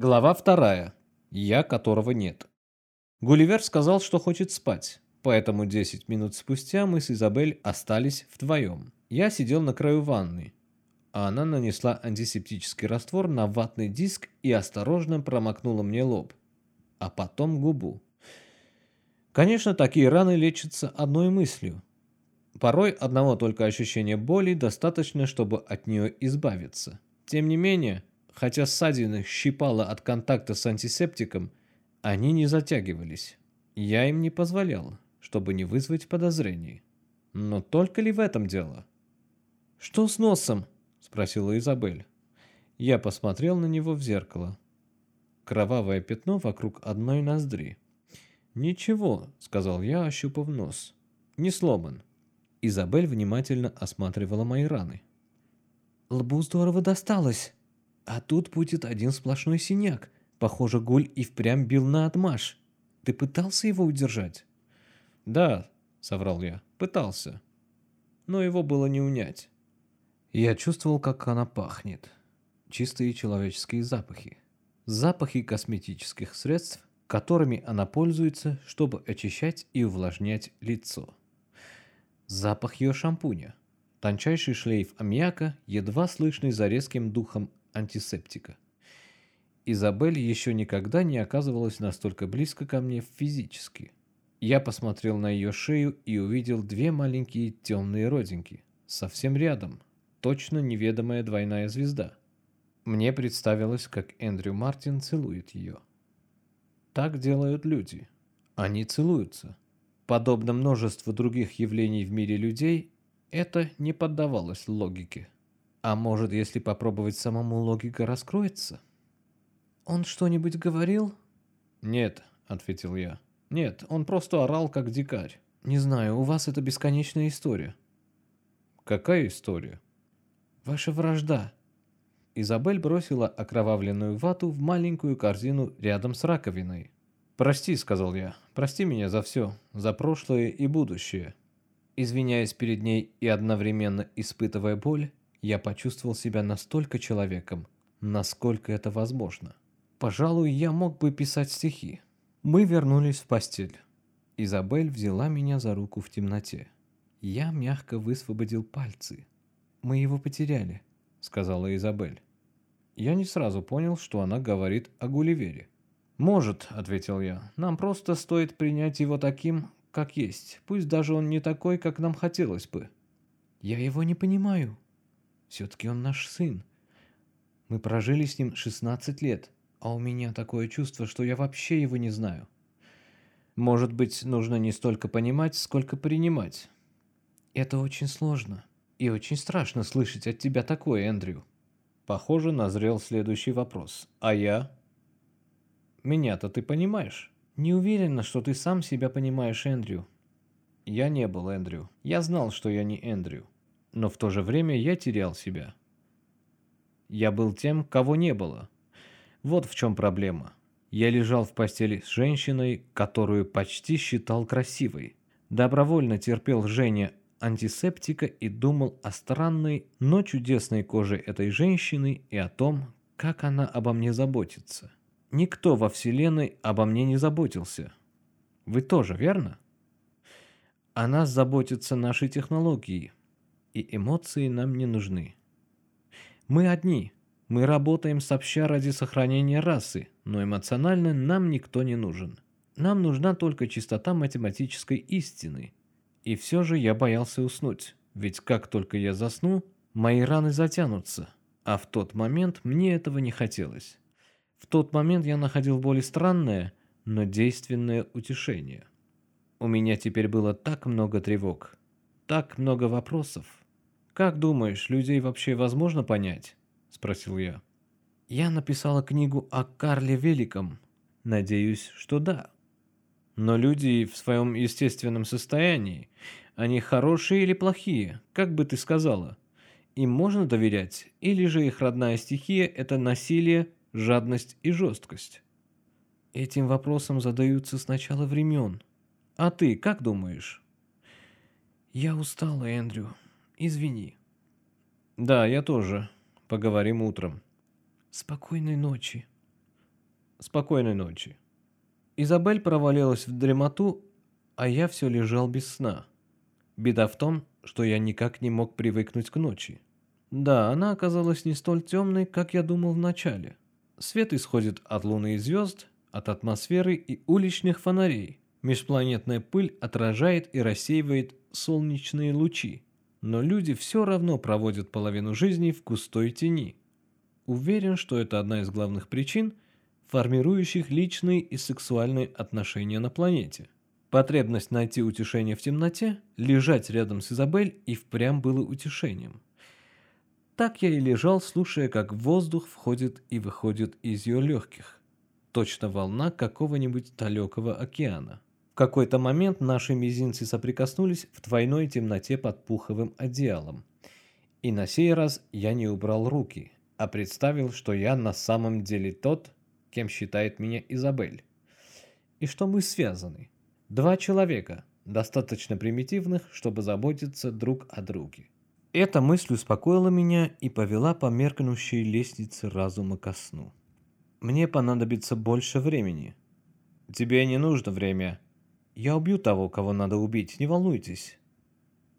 Глава вторая. Я, которого нет. Гулливер сказал, что хочет спать, поэтому 10 минут спустя мы с Изабель остались вдвоем. Я сидел на краю ванны, а она нанесла антисептический раствор на ватный диск и осторожно промокнула мне лоб, а потом губу. Конечно, такие раны лечатся одной мыслью. Порой одного только ощущения боли достаточно, чтобы от нее избавиться. Тем не менее, хотя ссадины щипало от контакта с антисептиком, они не затягивались. Я им не позволял, чтобы не вызвать подозрений. Но только ли в этом дело? «Что с носом?» – спросила Изабель. Я посмотрел на него в зеркало. Кровавое пятно вокруг одной ноздри. «Ничего», – сказал я, ощупав нос. «Не сломан». Изабель внимательно осматривала мои раны. «Лбу здорово досталось. А тут будет один сплошной синяк. Похоже, Гуль и впрямь бил на отмаш. Ты пытался его удержать?» «Да», — соврал я, — «пытался». Но его было не унять. Я чувствовал, как она пахнет. Чистые человеческие запахи. Запахи косметических средств, которыми она пользуется, чтобы очищать и увлажнять лицо. Запах ее шампуня. Тончайший шлейф аммиака, едва слышный за резким духом антисептика. Изабель еще никогда не оказывалась настолько близко ко мне физически. Я посмотрел на ее шею и увидел две маленькие темные родинки. Совсем рядом. Точно неведомая двойная звезда. Мне представилось, как Эндрю Мартин целует ее. Так делают люди. Они целуются. Подобно множеству других явлений в мире людей, это не поддавалось логике. А может, если попробовать самому, логика раскроется? «Он что-нибудь говорил?» «Нет», — ответил я. «Нет, он просто орал, как дикарь». «Не знаю, у вас это бесконечная история». «Какая история?» «Ваша вражда». Изабель бросила окровавленную вату в маленькую корзину рядом с раковиной. «Прости», — сказал я, — «прости меня за все, за прошлое и будущее». Извиняясь перед ней и одновременно испытывая боль, я почувствовал себя настолько человеком, насколько это возможно. Пожалуй, я мог бы писать стихи. Мы вернулись в постель. Изабель взяла меня за руку в темноте. Я мягко высвободил пальцы. «Мы его потеряли», — сказала Изабель. Я не сразу понял, что она говорит о Гулливере. «Может», — ответил я, — «нам просто стоит принять его таким, как есть, пусть даже он не такой, как нам хотелось бы». «Я его не понимаю. Все-таки он наш сын. Мы прожили с ним 16 лет, а у меня такое чувство, что я вообще его не знаю». «Может быть, нужно не столько понимать, сколько принимать». «Это очень сложно, и очень страшно слышать от тебя такое, Эндрю». Похоже, назрел следующий вопрос. «А я?» Меня-то ты понимаешь? Не уверена, что ты сам себя понимаешь, Эндрю. Я не был Эндрю. Я знал, что я не Эндрю. Но в то же время я терял себя. Я был тем, кого не было. Вот в чем проблема. Я лежал в постели с женщиной, которую почти считал красивой. Добровольно терпел Женя антисептика и думал о странной, но чудесной коже этой женщины и о том, как она обо мне заботится. Никто во Вселенной обо мне не заботился. Вы тоже, верно? О нас заботятся наши технологии, и эмоции нам не нужны. Мы одни, мы работаем сообща ради сохранения расы, но эмоционально нам никто не нужен. Нам нужна только чистота математической истины. И все же я боялся уснуть, ведь как только я засну, мои раны затянутся, а в тот момент мне этого не хотелось. В тот момент я находил более странное, но действенное утешение. У меня теперь было так много тревог, так много вопросов. «Как думаешь, людей вообще возможно понять?» – спросил я. «Я написала книгу о Карле Великом. Надеюсь, что да. Но люди в своем естественном состоянии, они хорошие или плохие, как бы ты сказала? Им можно доверять, или же их родная стихия – это насилие, жадность и жесткость. Этим вопросом задаются с начала времен. А ты как думаешь? Я устала, Эндрю. Извини. Да, я тоже. Поговорим утром. Спокойной ночи. Спокойной ночи. Изабель провалилась в дремоту, а я все лежал без сна. Беда в том, что я никак не мог привыкнуть к ночи. Да, она оказалась не столь темной, как я думал вначале. Свет исходит от луны и звезд, от атмосферы и уличных фонарей. Межпланетная пыль отражает и рассеивает солнечные лучи. Но люди все равно проводят половину жизни в густой тени. Уверен, что это одна из главных причин, формирующих личные и сексуальные отношения на планете. Потребность найти утешение в темноте, лежать рядом с Изабель и впрямь было утешением. Так я и лежал, слушая, как воздух входит и выходит из ее легких. Точно волна какого-нибудь далекого океана. Какой-то момент наши мизинцы соприкоснулись в двойной темноте под пуховым одеялом. И на сей раз я не убрал руки, а представил, что я на самом деле тот, кем считает меня Изабель. И что мы связаны. Два человека, достаточно примитивных, чтобы заботиться друг о друге. Эта мысль успокоила меня и повела по меркнущей лестнице разума ко сну. Мне понадобится больше времени. Тебе не нужно время. Я убью того, кого надо убить, не волнуйтесь.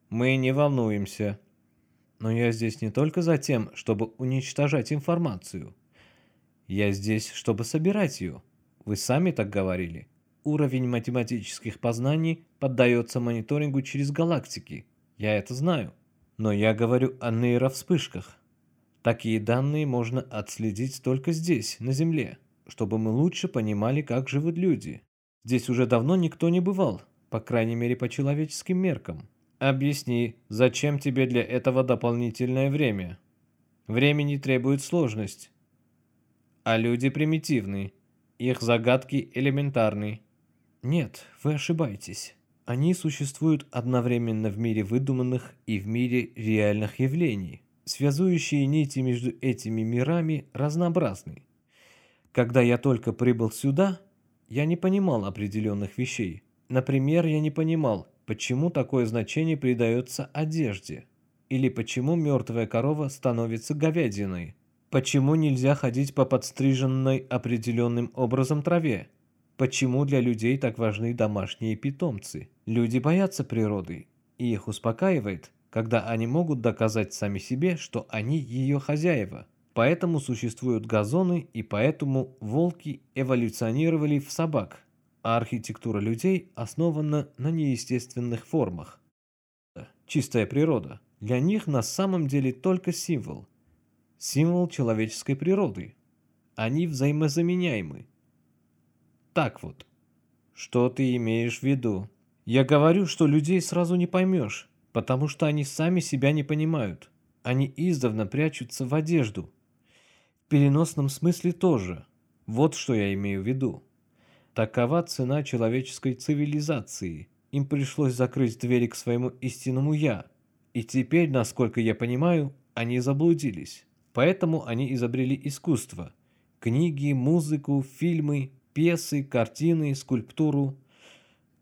Мы не волнуемся. Но я здесь не только за тем, чтобы уничтожать информацию. Я здесь, чтобы собирать ее. Вы сами так говорили. Уровень математических познаний поддается мониторингу через галактики. Я это знаю. Но я говорю о нейровспышках. Такие данные можно отследить только здесь, на Земле, чтобы мы лучше понимали, как живут люди. Здесь уже давно никто не бывал, по крайней мере по человеческим меркам. Объясни, зачем тебе для этого дополнительное время? Времени требует сложность. А люди примитивны. Их загадки элементарны. Нет, вы ошибаетесь. Они существуют одновременно в мире выдуманных и в мире реальных явлений. Связующие нити между этими мирами разнообразны. Когда я только прибыл сюда, я не понимал определенных вещей. Например, я не понимал, почему такое значение придается одежде, или почему мертвая корова становится говядиной, почему нельзя ходить по подстриженной определенным образом траве, Почему для людей так важны домашние питомцы? Люди боятся природы, и их успокаивает, когда они могут доказать сами себе, что они ее хозяева. Поэтому существуют газоны, и поэтому волки эволюционировали в собак, а архитектура людей основана на неестественных формах. Чистая природа. Для них на самом деле только символ. Символ человеческой природы. Они взаимозаменяемы. Так вот. Что ты имеешь в виду? Я говорю, что людей сразу не поймешь, потому что они сами себя не понимают. Они издавна прячутся в одежду. Переносном смысле тоже. Вот что я имею в виду. Такова цена человеческой цивилизации. Им пришлось закрыть двери к своему истинному «я». И теперь, насколько я понимаю, они заблудились. Поэтому они изобрели искусство. Книги, музыку, фильмы, пьесы, картины, скульптуру,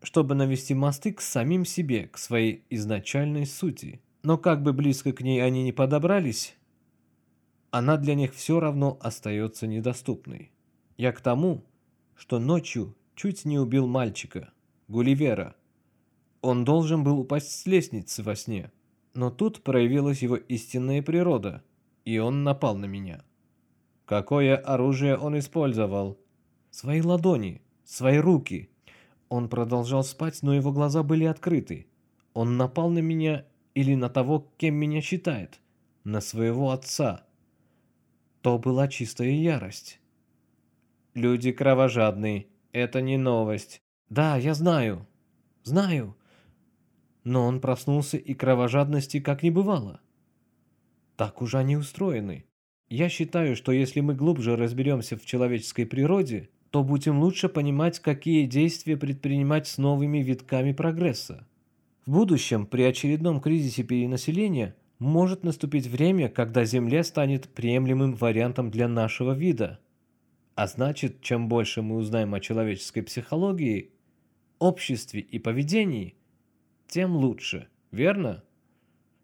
чтобы навести мосты к самим себе, к своей изначальной сути. Но как бы близко к ней они ни подобрались, она для них все равно остается недоступной. Я к тому, что ночью чуть не убил мальчика, Гулливера. Он должен был упасть с лестницы во сне, но тут проявилась его истинная природа, и он напал на меня. Какое оружие он использовал? Свои ладони, свои руки. Он продолжал спать, но его глаза были открыты. Он напал на меня или на того, кем меня считает, на своего отца. То была чистая ярость. Люди кровожадные, это не новость. Да, я знаю, знаю. Но он проснулся и кровожадности как не бывало. Так уже они устроены. Я считаю, что если мы глубже разберемся в человеческой природе, то будем лучше понимать, какие действия предпринимать с новыми витками прогресса. В будущем, при очередном кризисе перенаселения, может наступить время, когда Земля станет приемлемым вариантом для нашего вида. А значит, чем больше мы узнаем о человеческой психологии, обществе и поведении, тем лучше, верно?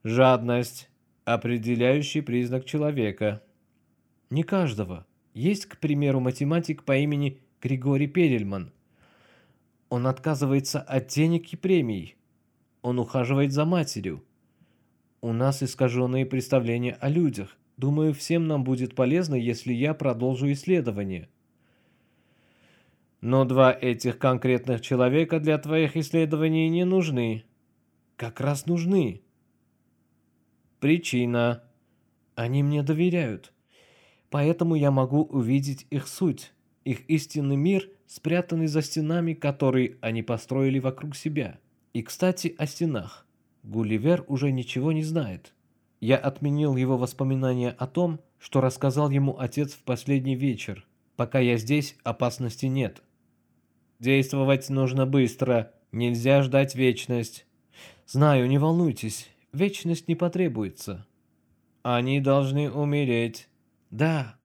Жадность – определяющий признак человека. Не каждого – Есть, к примеру, математик по имени Григорий Перельман. Он отказывается от денег и премий. Он ухаживает за матерью. У нас искаженные представления о людях. Думаю, всем нам будет полезно, если я продолжу исследование. Но два этих конкретных человека для твоих исследований не нужны. Как раз нужны. Причина. Они мне доверяют. Поэтому я могу увидеть их суть, их истинный мир, спрятанный за стенами, которые они построили вокруг себя. И, кстати, о стенах. Гулливер уже ничего не знает. Я отменил его воспоминания о том, что рассказал ему отец в последний вечер. Пока я здесь, опасности нет. Действовать нужно быстро, нельзя ждать вечность. Знаю, не волнуйтесь, вечность не потребуется. Они должны умереть. Да,